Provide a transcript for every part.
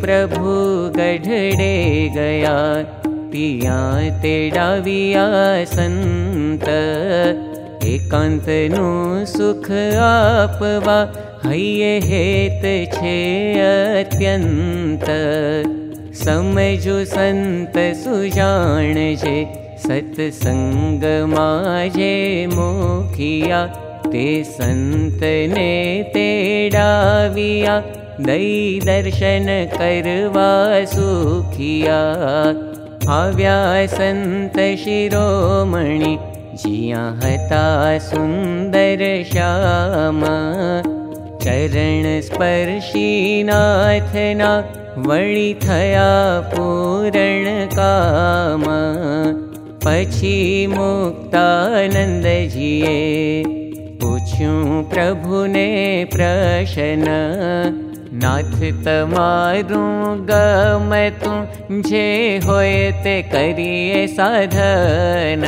प्रभु गढ़डे गया तिया तेडाविया संत। एकांतनु सुख आपवा हये हेत छे अत्यंत। समझु संत सुजान जे सत्संग माजे मुखिया ते संतने तेडाविया दर्शन करवा सुखिया। आव्या संत शिरोमणि जिया हता सुंदर श्याम। चरण स्पर्शी नाथना वळी थया पूरण काम। पछी मुक्तानन्दजिये प्रभुने प्रशन? नाथ तमारूं गम तुझे होय ते करिए साधन।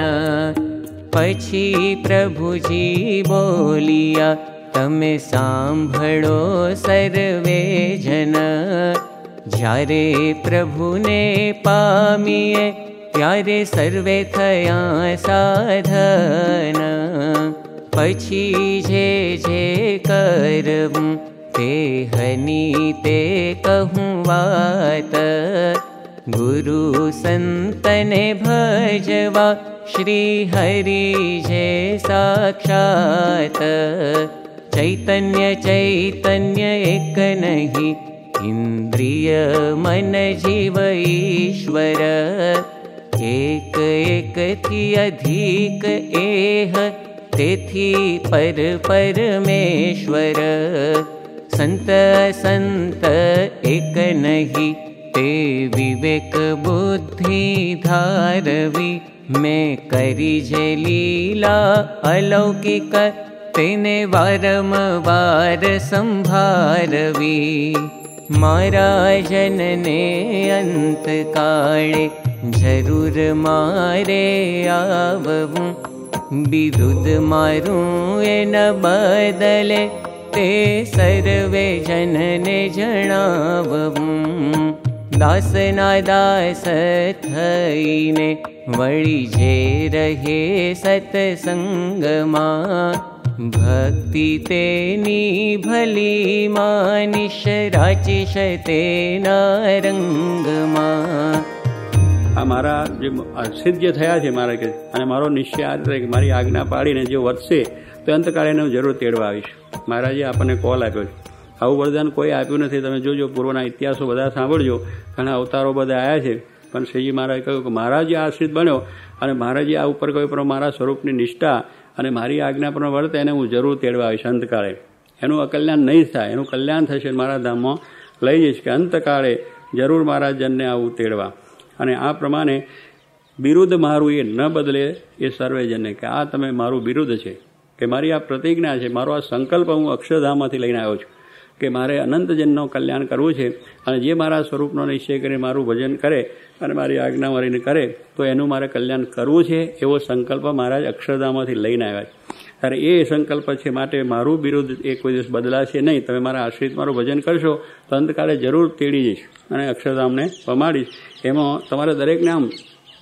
पछी प्रभुजी बोलिया तर्जन जभुने पमीय ते सर्व પછી જે જે કરવું તે હની તે કહું વાત ગુરુ સંતને ભજવા શ્રી હરિ જે સાક્ષાત ચૈતન્ય ચૈતન્ય એક નહીં ઇન્દ્રિય મન જીવ ઈશ્વર એક એકથી અધિક तेथी पर परमेश्वर। संत संत एक संतनगी ते विवेक बुद्धि धारवी। धारवि करी जे लीला अलौकिक तेने वारम वार संभारवि। मारा जनने अन्त काळे जर मा विदुद मारू एन बदले ते सर्वे जनने दासना दास थईने वळी जे रहे सत्सङ्गमा भक्ति तेनी भली भलि मानि शराचिशते नारमा આ મારા જે સિદ્ધ થયા છે મારા કે, અને મારો નિશ્ચય આ રીતે કે મારી આજ્ઞા પાડીને જે વધશે, તો અંતકાળે એને હું જરૂર તેડવા આવીશ. મહારાજે આપણને કોલ આપ્યો છે. આવું વરદાન કોઈ આપ્યું નથી. તમે જોજો, પૂર્વના ઇતિહાસો બધા સાંભળજો. ઘણા અવતારો બધા આવ્યા છે. પણ શ્રીજી મહારાજે કહ્યું કે મહારાજે જે આશ્રિત બન્યો, અને મહારાજે આ ઉપર કહ્યું પણ મારા સ્વરૂપની નિષ્ઠા અને મારી આજ્ઞા પણ વર્તે એને હું જરૂર તેડવા આવીશ અંતકાળે. એનું અકલ્યાણ નહીં થાય. એનું કલ્યાણ થશે મારા ધામમાં લઈ જઈશ કે અંતકાળે જરૂર મારા જનને આવું તેડવા. અને આ પ્રમાણે બિરુદ્ધ મારું એ ન બદલે એ સર્વેજનને કે આ તમે મારું બિરુદ્ધ છે, કે મારી આ પ્રતિજ્ઞા છે, મારો આ સંકલ્પ હું અક્ષરધામમાંથી લઈને આવ્યો છું, કે મારે અનંતજનનો કલ્યાણ કરવું છે અને જે મારા સ્વરૂપનો નિશ્ચય કરી મારું ભજન કરે અને મારી આજ્ઞા મારીને કરે, તો એનું મારે કલ્યાણ કરવું છે એવો સંકલ્પ મારા જ અક્ષરધામમાંથી લઈને આવ્યા છે. ત્યારે એ સંકલ્પ છે માટે મારું બિરુદ્ધ એ કોઈ દિવસ બદલાશે નહીં. તમે મારા આશ્રિત મારું ભજન કરશો તો અંતકાળે જરૂર તેડી જઈશ અને અક્ષરધામને પમાડીશ. એમાં તમારે દરેકને આમ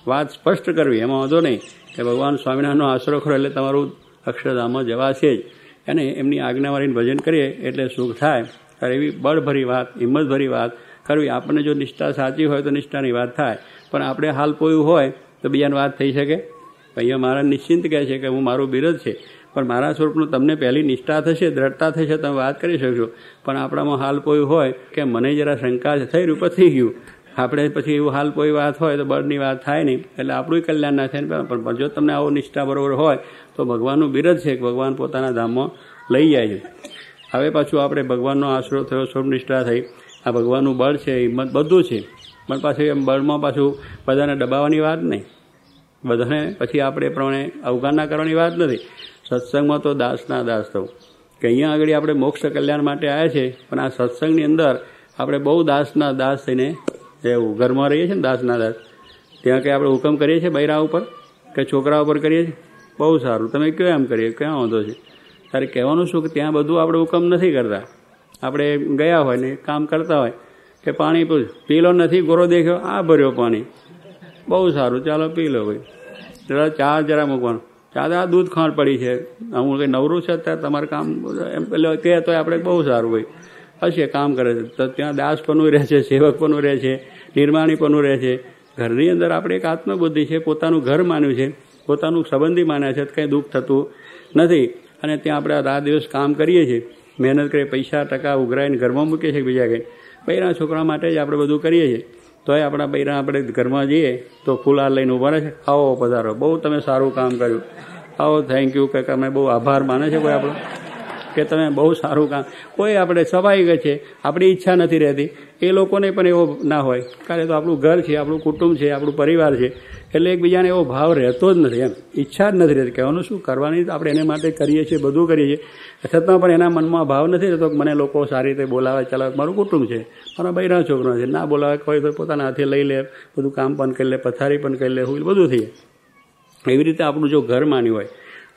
વાત સ્પષ્ટ કરવી, એમાં વાંધો નહીં કે ભગવાન સ્વામિનારાયણનો આશરો ખરો એટલે તમારું અક્ષરધામમાં જવાશે જ. અને એમની આજ્ઞાવાળીને ભજન કરીએ એટલે સુખ થાય. ત્યારે એવી બળભરી વાત, હિંમતભરી વાત કરવી. આપણને જો નિષ્ઠા સાચી હોય તો નિષ્ઠાની વાત થાય. પણ આપણે હાલ પોયું હોય તો બીજાની વાત થઈ શકે? અહીંયા મારા નિશ્ચિંત કહે છે કે હું મારું બિરદ છે. પણ મારા સ્વરૂપનું તમને પહેલી નિષ્ઠા થશે, દ્રઢતા થશે, તમે વાત કરી શકશો. પણ આપણામાં હાલ કોઈ હોય કે મને જરા શંકા થઈ રૂપ થઈ ગયું. આપણે પછી એવું હાલ કોઈ વાત હોય તો બળની વાત થાય નહીં. એટલે આપણું કલ્યાણ ના થાય પણ જો તમને આવો નિષ્ઠા બરોબર હોય, તો ભગવાનનું બિરજ છે કે ભગવાન પોતાના ધામમાં લઈ જાય છે. હવે પાછું આપણે ભગવાનનો આશરો થયો, સ્વરૂપ નિષ્ઠા થઈ. આ ભગવાનનું બળ છે, હિંમત બધું છે. પણ પાછું એમ બળમાં પાછું બધાને દબાવવાની વાત નહીં. બધાને પછી આપણે પ્રમાણે અવગણના કરવાની વાત નથી. સત્સંગમાં તો દાસના દાસ થવું. કે અહીંયા આગળ આપણે મોક્ષ કલ્યાણ માટે આવ્યા છે, પણ આ સત્સંગની અંદર આપણે બહુ દાસના દાસ થઈને એવું ઘરમાં રહીએ છીએ ને દાસના દાસ. ત્યાં કંઈ આપણે હુકમ કરીએ છીએ બૈરા ઉપર? કે છોકરા ઉપર કરીએ છીએ? બહુ સારું. તમે કયો એમ કરીએ? ક્યાં વાંધો છે? તારે કહેવાનું શું? કે ત્યાં બધું આપણે હુકમ નથી કરતા. આપણે ગયા હોય ને કામ કરતા હોય કે પાણી પીલો નથી, ગોરો દેખ્યો, આ ભર્યો પાણી. બહુ સારું. ચાલો પી લો ભાઈ. જરા ચા જરા મૂકવાનું. આ દૂધ ખાંડ પડી છે. હું કંઈ નવરું છે અત્યારે તમારે કામ એમ પેલો કહે તો આપણે બહુ સારું હોય. હશે, કામ કરે છે. તો ત્યાં દાસપણું રહે છે સેવકપણું રહે છે નિર્માણીપણું રહે છે. ઘરની અંદર આપણે એક આત્મબુદ્ધિ છે, પોતાનું ઘર માન્યું છે, પોતાનું સંબંધી માન્યા છે કંઈ દુઃખ થતું નથી. અને ત્યાં આપણે રાત દિવસ કામ કરીએ છીએ. મહેનત કરીએ, પૈસા, ટકા ઉઘરાઈને ઘરમાં મૂકીએ છીએ બીજા કંઈ પહેલાં છોકરા માટે જ આપણે બધું કરીએ છીએ. તોય આપણા બૈરા આપણે ઘરમાં જઈએ તો ફૂલાર લઈને ઊભા રહે છે. આવો પધારો. બહુ તમે સારું કામ કર્યું. આવો થેન્ક યુ કે અમે બહુ આભાર માને છે કોઈ આપણો. કે તમે બહુ સારું કામ. કોઈ આપણે સ્વાભાવિક છે, આપણી ઈચ્છા નથી રહેતી. એ લોકોને પણ એવો ના હોય. કારણ તો આપણું ઘર છે, આપણું કુટુંબ છે, આપણું પરિવાર છે, એટલે એકબીજાને એવો ભાવ રહેતો જ નથી એમ. ઈચ્છા જ નથી રહેતી. કહેવાનું શું? કરવાની આપણે એને માટે કરીએ છીએ, બધું કરીએ છીએ. છતાં પણ એના મનમાં ભાવ નથી રહેતો મને લોકો સારી રીતે બોલાવે, ચલાવે. મારું કુટુંબ છે, મારા બૈરા છોકરો છે. ના બોલાવે, કોઈ તો પોતાના હાથે લઈ લે, બધું કામ પણ કરી લે, પથારી પણ કરી લે બધું થઈ એવી રીતે આપણું જો ઘર માન્યું હોય,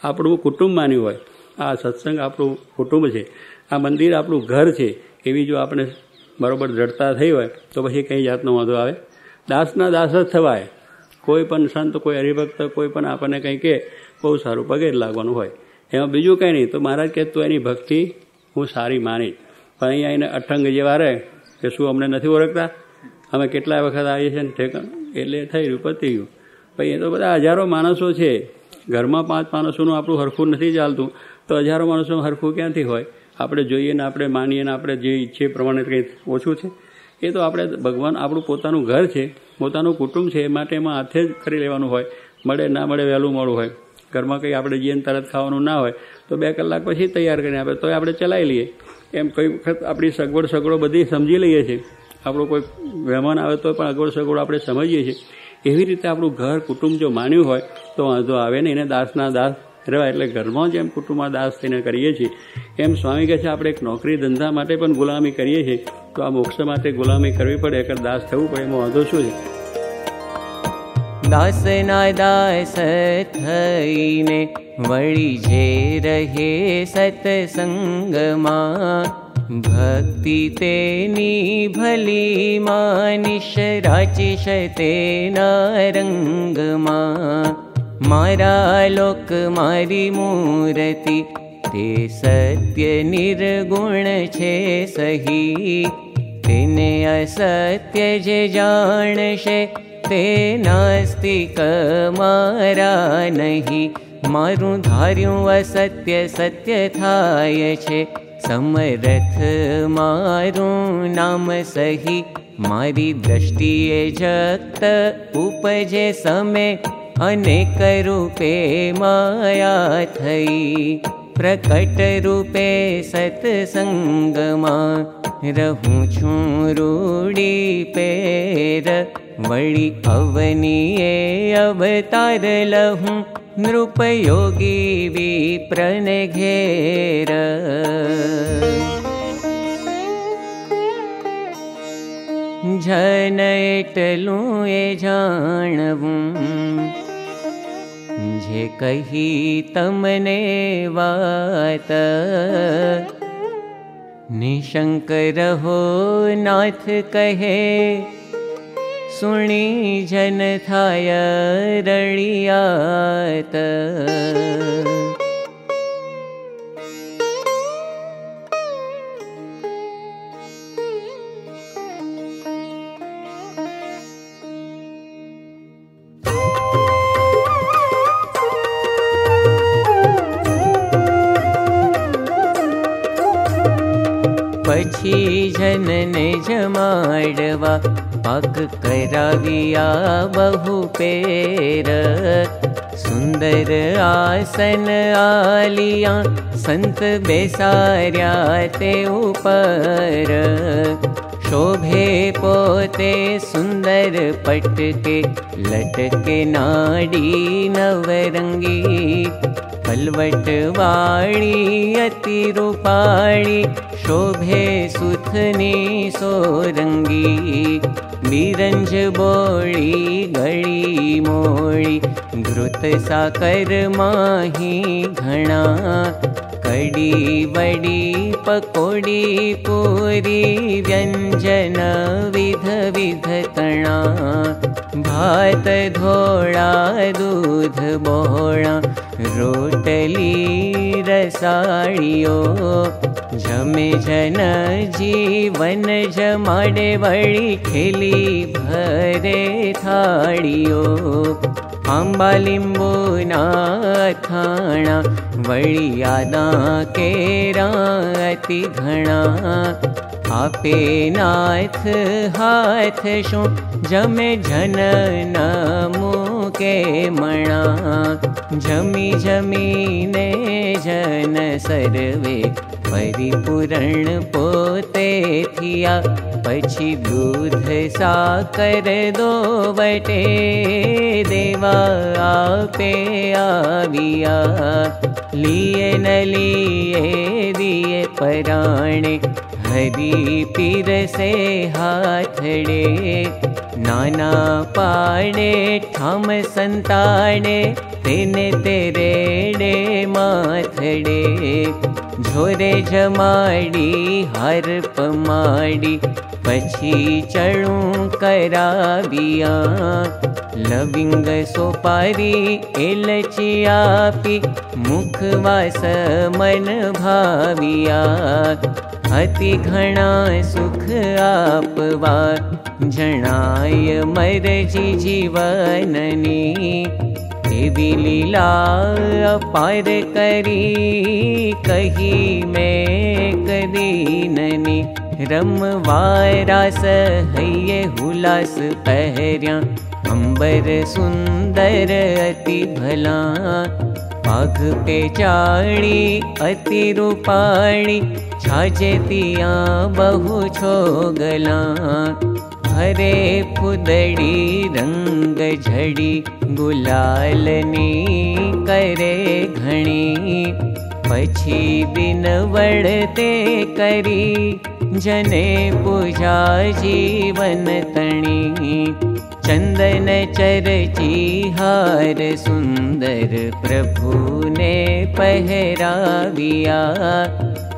આપણું કુટુંબ માન્યું હોય આ સત્સંગ આપણું કુટુંબ છે, આ મંદિર આપણું ઘર છે, એવી જો આપણે બરાબર દ્રઢતા થઈ હોય, તો પછી કંઈ જાતનો વાંધો આવે? દાસના દાસ જ થવાય. કોઈ પણ સંત, કોઈ હરિભક્ત, કોઈ પણ આપણને કંઈ કહે, બહુ સારું પગે લાગવાનું હોય. એમાં બીજું કંઈ નહીં. તો મહારાજ કહે, તું એની ભક્તિ હું સારી માની પણ અહીંયા એને અઠંગ જેવા રહે કે શું અમને નથી ઓળખતા? અમે કેટલા વખત આવીએ છીએ ને ઠેકાણ? એટલે થઈ રહ્યું પતી ગયું. ભાઈ એ તો બધા હજારો માણસો છે. ઘરમાં પાંચ માણસોનું આપણું હરખું નથી ચાલતું. તો હજારો માણસો હરખું ક્યાંથી હોય? આપણે જોઈએ ને આપણે માનીએ ને આપણે જે ઈચ્છીએ પ્રમાણે કંઈ ઓછું છે. એ તો આપણે ભગવાન આપણું પોતાનું ઘર છે, પોતાનું કુટુંબ છે, એ માટે એમાં હાથે જ કરી લેવાનું હોય. મળે ના મળે વહેલું મોડું હોય. ઘરમાં કંઈ આપણે જઈએ તરત ખાવાનું ના હોય, તો બે કલાક પછી તૈયાર કરીને આપે તો આપણે ચલાવી લઈએ. એમ કઈ વખત આપણી સગવડ સગવડો બધી સમજી લઈએ છીએ. આપણું કોઈ મહેમાન આવે તો પણ અગવડ સગવડો આપણે સમજીએ છીએ. એવી રીતે આપણું ઘર કુટુંબ જો માન્યું હોય, તો વાંધો આવે ને એને દાસના દાસ રહેવાય એટલે ઘરમાં જેમ કુટુંબમાં દાસ થઈને કરીએ છીએ. એમ સ્વામી કહે છે, આપણે એક નોકરી ધંધા માટે પણ ગુલામી કરીએ છીએ. તો આ મોક્ષ માટે ગુલામી કરવી પડે એક દાસ થવું પડે, એમાં વાંધો શું છે? દાસના દાસ થઈને વળી જે રહે સત્સંગમાં, ભક્તિ તેની ભલી માનિશ, રાચિશ તેના રંગમાં. मा मूर्ति ते सत्य निर्गुण छे सही। तेने असत्य सहि ते ते नास्ति करा नहि। मार असत्य सत्य थाय छे समरथ सत्यरथ नाम सही। मारी दृष्टिए जत उपजे समे अनेक रूपे माया थई प्रकट रूपे सत्सङ्गमा रहूं छूं सत्सङ्गमाु पेर वळि पवनि अवतार लहूं नृपयोगी विप्रण घेर। झनैटलूं ए जाणवूं कही ते विशङ्करो नाथ कहे सुणी जन थायर ी जन जमाडवा पक् बहु पेर। सुन्दर आसन आलिया सन्त बेसार्या पर शोभे पोते सुन्दर पटके लटके नाडी नवरङ्गी। पली अति शोभे सुथनी सोरङ्गी। निरञ्ज बोळी गळी मोळी ध्रुत माही घणा। कड़ी वड़ी पकोड़ी पूरी व्यंजन विध विध तणा भात धोड़ा दूध बोड़ा रोटली रसाड़ियो जमे जन जीवन जमाड़े वड़ी खेली भरे थाड़ियो आंबा लिंबू ना थाणा वड़ी आदा केरा नाथ हाथ शो जमे जन मुके मणा। जमी जमीने जन सर्वे परिपूरण पोते देवा आपे आविया लिए न लिए दिए पराणे। हरी पीर से हाथड़े नाना पाड़े ठाम संताड़े तेने तेरे डे माथड़े झोरे एलची आपी मुखवास मन भाविया अति घणा सुख आपवा जणाय मरजी जीवननी लीला अपार करी कही मैं कदीननी रमवारास हैये हुलास पहर्या अंबर सुंदर अति भला। पाघ पे चाड़ी अति रूपाणी छाजेतिया बहु छोगला हरे फुदड़ी झड़ी गुलालनी करे घणी। पछी दिन वड़ते करी जने पूजा जीवन तणी। चंदन चरची हार सुंदर प्रभु ने पहराविया।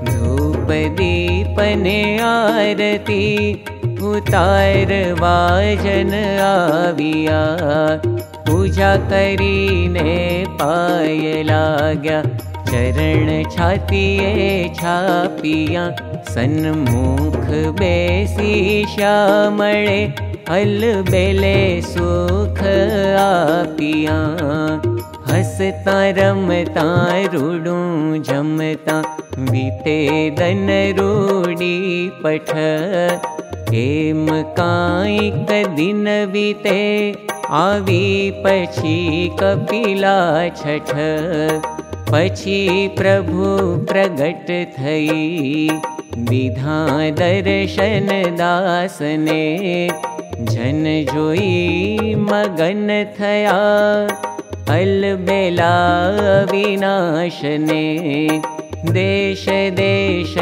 धूप दीपने आरती उतार वाजन आविया। पूजा पाय लाग्या। चरण छातीए छापिया। सन्मुख श्यामळे हल बेले सुख आपिया। हसता रमता रूडू जमता। रूडी पठ हेम कायिक दिन बीते आवी पछी कपिला छठ। पछी प्रभु प्रगट थई विधा दर्शन दासने। जन जोई मगन थया अलबेला विनाशने देश देश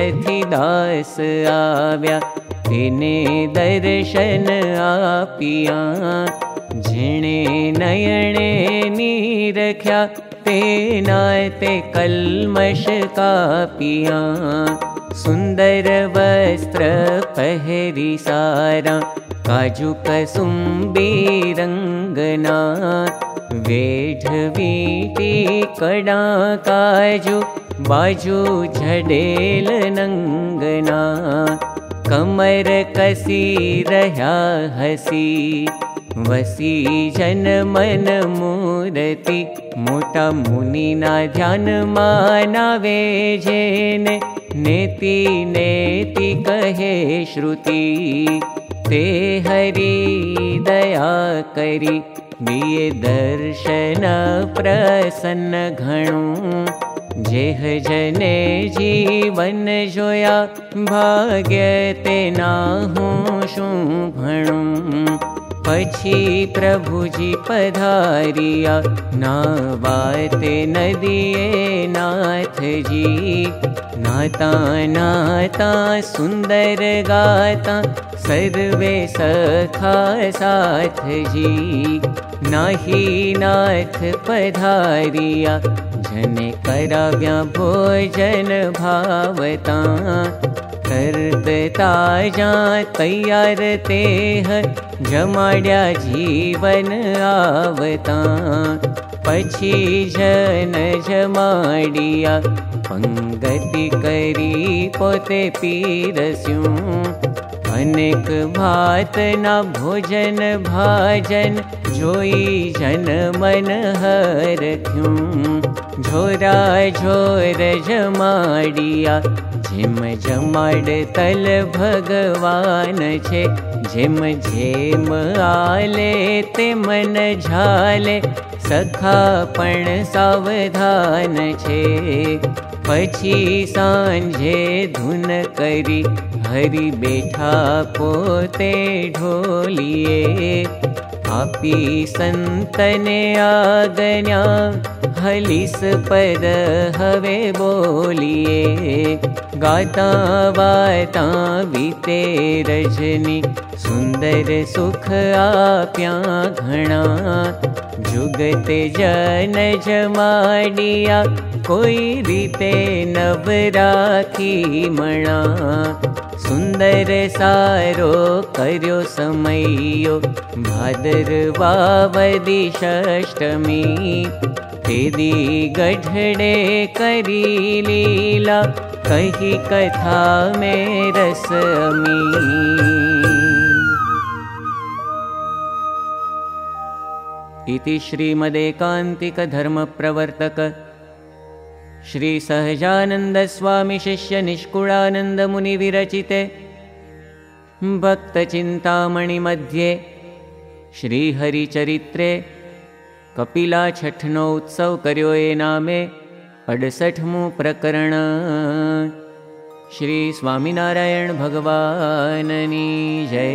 दास आव्या तेने दर्शन नयणे नीरख्या तेना ते कल्मश कापिया। सुंदर वस्त्र पहरी सारा काजू कसुम्बी वीटी कड़ा काजू बाजू झडेल नंगना कमर कसी रहा हसी वसी जन मन मूर्ति मोटा मुनि ना ध्यान मानावे जेने नेति नेति कहे श्रुति ते हरि दया दर्शन प्रसन्न जेह जने जीवन जोया भाग्य ते ना हूँ शू भणु पछी प्रभुजी पधारिया ना वाते नदिये नाथजी। नाता नाता सुन्दर गाता सर्वे सखा जी नाही नाथ पधारिया कराव्या भोजन भावता। जा तैयार ते जमाड्या जीवन आवता। पछी जन जमाडिया पंगति करी पोते पीरस्यूं भात न भोजन भाजन मन हर क्यों? झोरा झोर जमाडिया जिम जमाड तल भगवान जिम आले ते मन झाले सखा पण सावधान पछी सांझे धुन करी हरि बेठा पोते ढोलिए आगन्या हलिस पद हवे बोलिए। गाता वाता बीते रजनी सुंदर सुख आप्या घणा। जुगते जन जमाडिया कोई रीते नवराखी मणा सुन्दर सारो कर्यो समयो वावदी षष्टमी तेदी गढडे करी लीला कही कथा में रसमी। इति श्रीमदेकान्तिकधर्मप्रवर्तक श्रीसहजानन्दस्वामिशिष्यनिष्कुळानन्दमुनिविरचिते भक्तचिन्तामणिमध्ये श्रीहरिचरित्रे कपिलाछठनो उत्सव कर्यो नामे अडसठमु प्रकरण। श्रीस्वामिनारायणभगवाननी जय